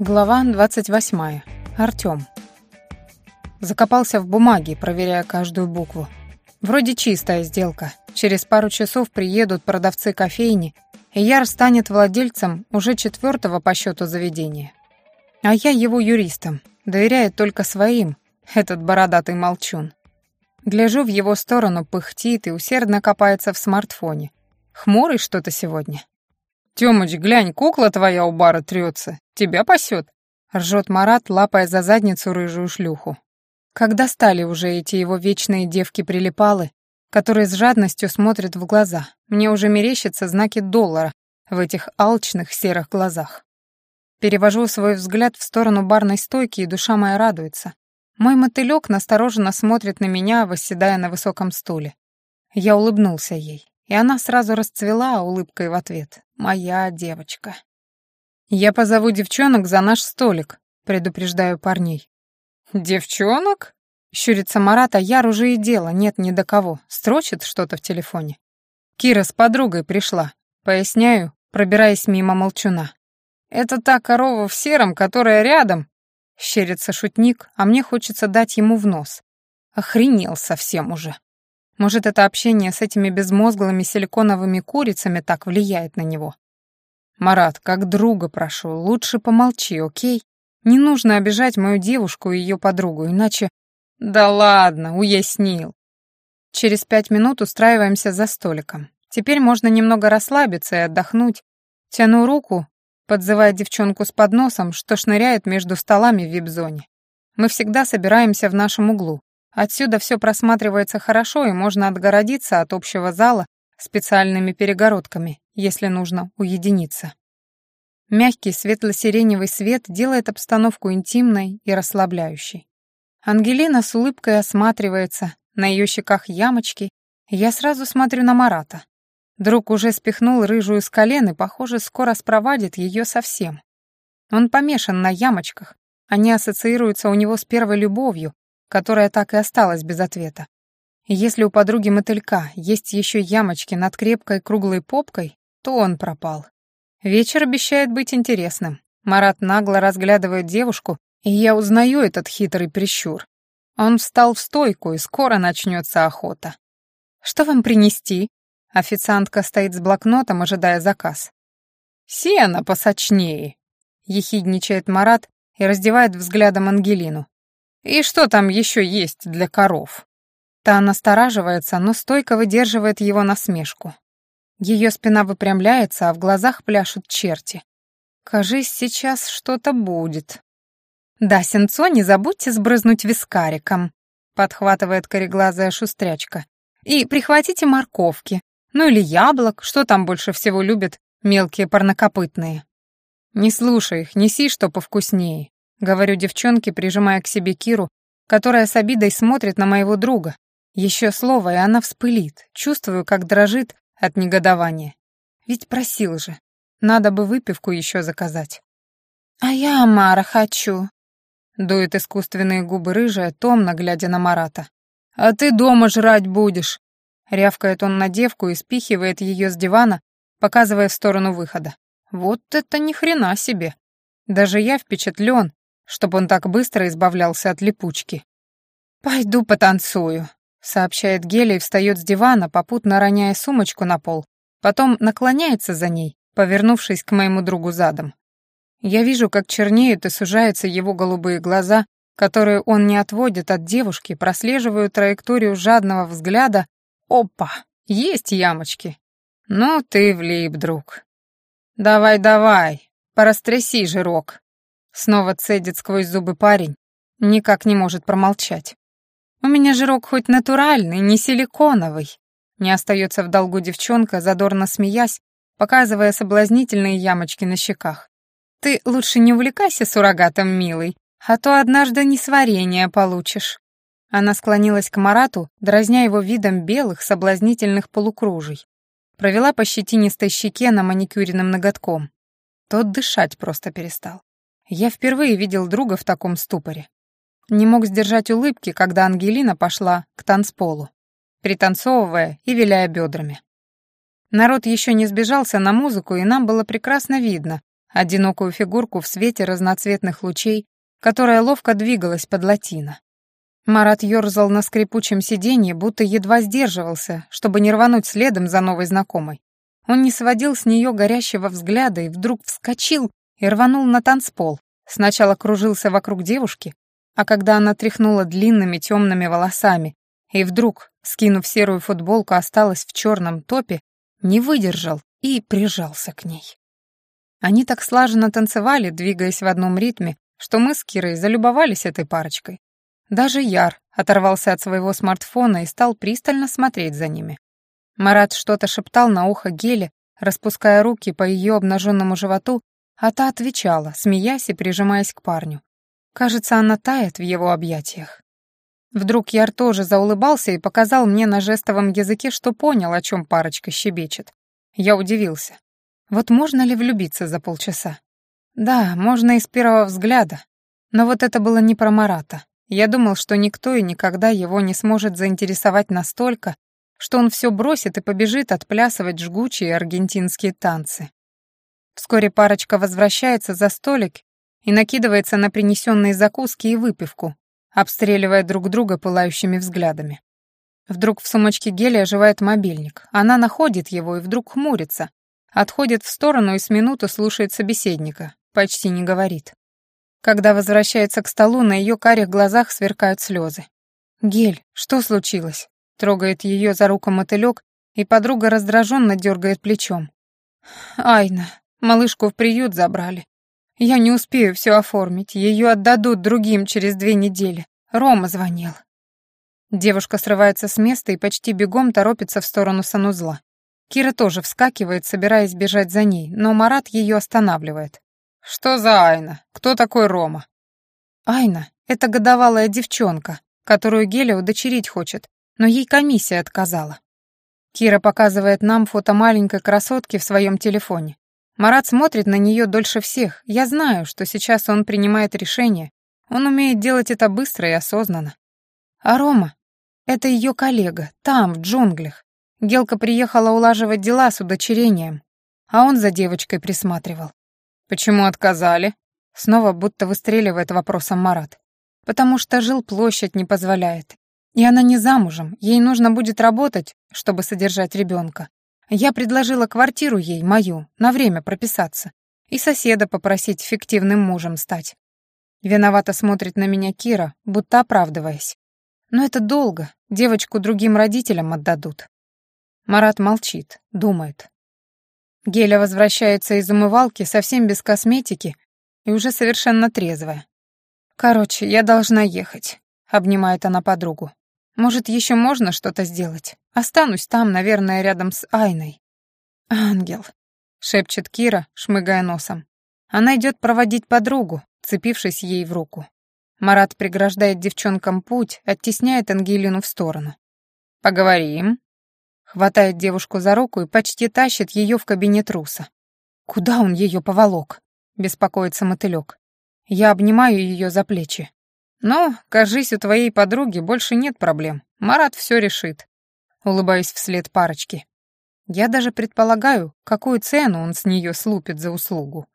Глава 28. Артём. Закопался в бумаге, проверяя каждую букву. Вроде чистая сделка. Через пару часов приедут продавцы кофейни, и Яр станет владельцем уже четвертого по счету заведения. А я его юристом, доверяет только своим, этот бородатый молчун. Гляжу в его сторону, пыхтит и усердно копается в смартфоне. Хмурый что-то сегодня. «Тёмыч, глянь, кукла твоя у бара трется. Тебя пасет?» — ржет Марат, лапая за задницу рыжую шлюху. Когда стали уже эти его вечные девки-прилипалы, которые с жадностью смотрят в глаза, мне уже мерещатся знаки доллара в этих алчных серых глазах. Перевожу свой взгляд в сторону барной стойки, и душа моя радуется. Мой мотылёк настороженно смотрит на меня, восседая на высоком стуле. Я улыбнулся ей. И она сразу расцвела улыбкой в ответ. «Моя девочка». «Я позову девчонок за наш столик», — предупреждаю парней. «Девчонок?» — щурится Марат, а Яр уже и дело, нет ни до кого. Строчит что-то в телефоне. «Кира с подругой пришла», — поясняю, пробираясь мимо молчуна. «Это та корова в сером, которая рядом», — щерится шутник, а мне хочется дать ему в нос. Охренел совсем уже. Может, это общение с этими безмозглыми силиконовыми курицами так влияет на него? Марат, как друга прошу, лучше помолчи, окей? Не нужно обижать мою девушку и ее подругу, иначе... Да ладно, уяснил. Через пять минут устраиваемся за столиком. Теперь можно немного расслабиться и отдохнуть. Тяну руку, подзывая девчонку с подносом, что шныряет между столами в вип-зоне. Мы всегда собираемся в нашем углу. Отсюда все просматривается хорошо, и можно отгородиться от общего зала специальными перегородками, если нужно уединиться. Мягкий светло-сиреневый свет делает обстановку интимной и расслабляющей. Ангелина с улыбкой осматривается, на ее щеках ямочки, я сразу смотрю на Марата. Друг уже спихнул рыжую с колен и, похоже, скоро спровадит ее совсем. Он помешан на ямочках, они ассоциируются у него с первой любовью, которая так и осталась без ответа. если у подруги мотылька есть еще ямочки над крепкой круглой попкой, то он пропал. Вечер обещает быть интересным. Марат нагло разглядывает девушку, и я узнаю этот хитрый прищур. Он встал в стойку, и скоро начнется охота. «Что вам принести?» Официантка стоит с блокнотом, ожидая заказ. «Сено посочнее», — ехидничает Марат и раздевает взглядом Ангелину. И что там еще есть для коров? Та настораживается, но стойко выдерживает его насмешку. Ее спина выпрямляется, а в глазах пляшут черти. Кажись, сейчас что-то будет. «Да, сенцо, не забудьте сбрызнуть вискариком», — подхватывает кореглазая шустрячка. «И прихватите морковки, ну или яблок, что там больше всего любят мелкие парнокопытные». «Не слушай их, неси что повкуснее», Говорю девчонке, прижимая к себе Киру, которая с обидой смотрит на моего друга. Еще слово, и она вспылит. Чувствую, как дрожит от негодования. Ведь просил же. Надо бы выпивку еще заказать. «А я Амара хочу», — дует искусственные губы рыжая, томно глядя на Марата. «А ты дома жрать будешь», — рявкает он на девку и спихивает ее с дивана, показывая в сторону выхода. «Вот это ни хрена себе! Даже я впечатлен, чтобы он так быстро избавлялся от липучки. «Пойду потанцую», — сообщает Геля и встает с дивана, попутно роняя сумочку на пол, потом наклоняется за ней, повернувшись к моему другу задом. Я вижу, как чернеют и сужаются его голубые глаза, которые он не отводит от девушки, прослеживаю траекторию жадного взгляда. Опа, есть ямочки. Ну ты влип, друг. Давай-давай, порастряси жирок. Снова цедит сквозь зубы парень, никак не может промолчать. «У меня жирок хоть натуральный, не силиконовый». Не остается в долгу девчонка, задорно смеясь, показывая соблазнительные ямочки на щеках. «Ты лучше не увлекайся суррогатом, милый, а то однажды несварение получишь». Она склонилась к Марату, дразня его видом белых соблазнительных полукружий. Провела по щетинистой щеке на маникюренным ноготком. Тот дышать просто перестал. Я впервые видел друга в таком ступоре. Не мог сдержать улыбки, когда Ангелина пошла к танцполу, пританцовывая и виляя бедрами. Народ еще не сбежался на музыку, и нам было прекрасно видно, одинокую фигурку в свете разноцветных лучей, которая ловко двигалась под латино. Марат ёрзал на скрипучем сиденье, будто едва сдерживался, чтобы не рвануть следом за новой знакомой. Он не сводил с нее горящего взгляда и вдруг вскочил и рванул на танцпол. Сначала кружился вокруг девушки, а когда она тряхнула длинными темными волосами и вдруг, скинув серую футболку, осталась в черном топе, не выдержал и прижался к ней. Они так слаженно танцевали, двигаясь в одном ритме, что мы с Кирой залюбовались этой парочкой. Даже Яр оторвался от своего смартфона и стал пристально смотреть за ними. Марат что-то шептал на ухо Геле, распуская руки по ее обнаженному животу, а та отвечала, смеясь и прижимаясь к парню. Кажется, она тает в его объятиях. Вдруг Яр тоже заулыбался и показал мне на жестовом языке, что понял, о чем парочка щебечет. Я удивился. Вот можно ли влюбиться за полчаса? Да, можно и с первого взгляда. Но вот это было не про Марата. Я думал, что никто и никогда его не сможет заинтересовать настолько, что он все бросит и побежит отплясывать жгучие аргентинские танцы. Вскоре парочка возвращается за столик и накидывается на принесенные закуски и выпивку, обстреливая друг друга пылающими взглядами. Вдруг в сумочке Гели оживает мобильник. Она находит его и вдруг хмурится, отходит в сторону и с минуту слушает собеседника, почти не говорит. Когда возвращается к столу, на ее карих глазах сверкают слезы. «Гель, что случилось?» Трогает ее за руку мотылек, и подруга раздраженно дергает плечом. «Айна, малышку в приют забрали. Я не успею все оформить, ее отдадут другим через две недели. Рома звонил. Девушка срывается с места и почти бегом торопится в сторону санузла. Кира тоже вскакивает, собираясь бежать за ней, но Марат ее останавливает. «Что за Айна? Кто такой Рома?» «Айна — это годовалая девчонка, которую Геля удочерить хочет, но ей комиссия отказала». Кира показывает нам фото маленькой красотки в своем телефоне. Марат смотрит на нее дольше всех. Я знаю, что сейчас он принимает решение. Он умеет делать это быстро и осознанно. А Рома — это ее коллега, там, в джунглях. Гелка приехала улаживать дела с удочерением, а он за девочкой присматривал. «Почему отказали?» Снова будто выстреливает вопросом Марат. «Потому что жил площадь не позволяет. И она не замужем, ей нужно будет работать, чтобы содержать ребенка. Я предложила квартиру ей, мою, на время прописаться, и соседа попросить фиктивным мужем стать. Виновато смотрит на меня Кира, будто оправдываясь. Но это долго, девочку другим родителям отдадут. Марат молчит, думает. Геля возвращается из умывалки совсем без косметики и уже совершенно трезвая. «Короче, я должна ехать», — обнимает она подругу. Может, еще можно что-то сделать? Останусь там, наверное, рядом с Айной. Ангел, шепчет Кира, шмыгая носом. Она идет проводить подругу, цепившись ей в руку. Марат преграждает девчонкам путь, оттесняет Ангелину в сторону. «Поговорим». Хватает девушку за руку и почти тащит ее в кабинет Руса. «Куда он ее поволок?» — беспокоится мотылек. Я обнимаю ее за плечи. «Ну, кажись, у твоей подруги больше нет проблем. Марат все решит», — улыбаюсь вслед парочки. Я даже предполагаю, какую цену он с нее слупит за услугу.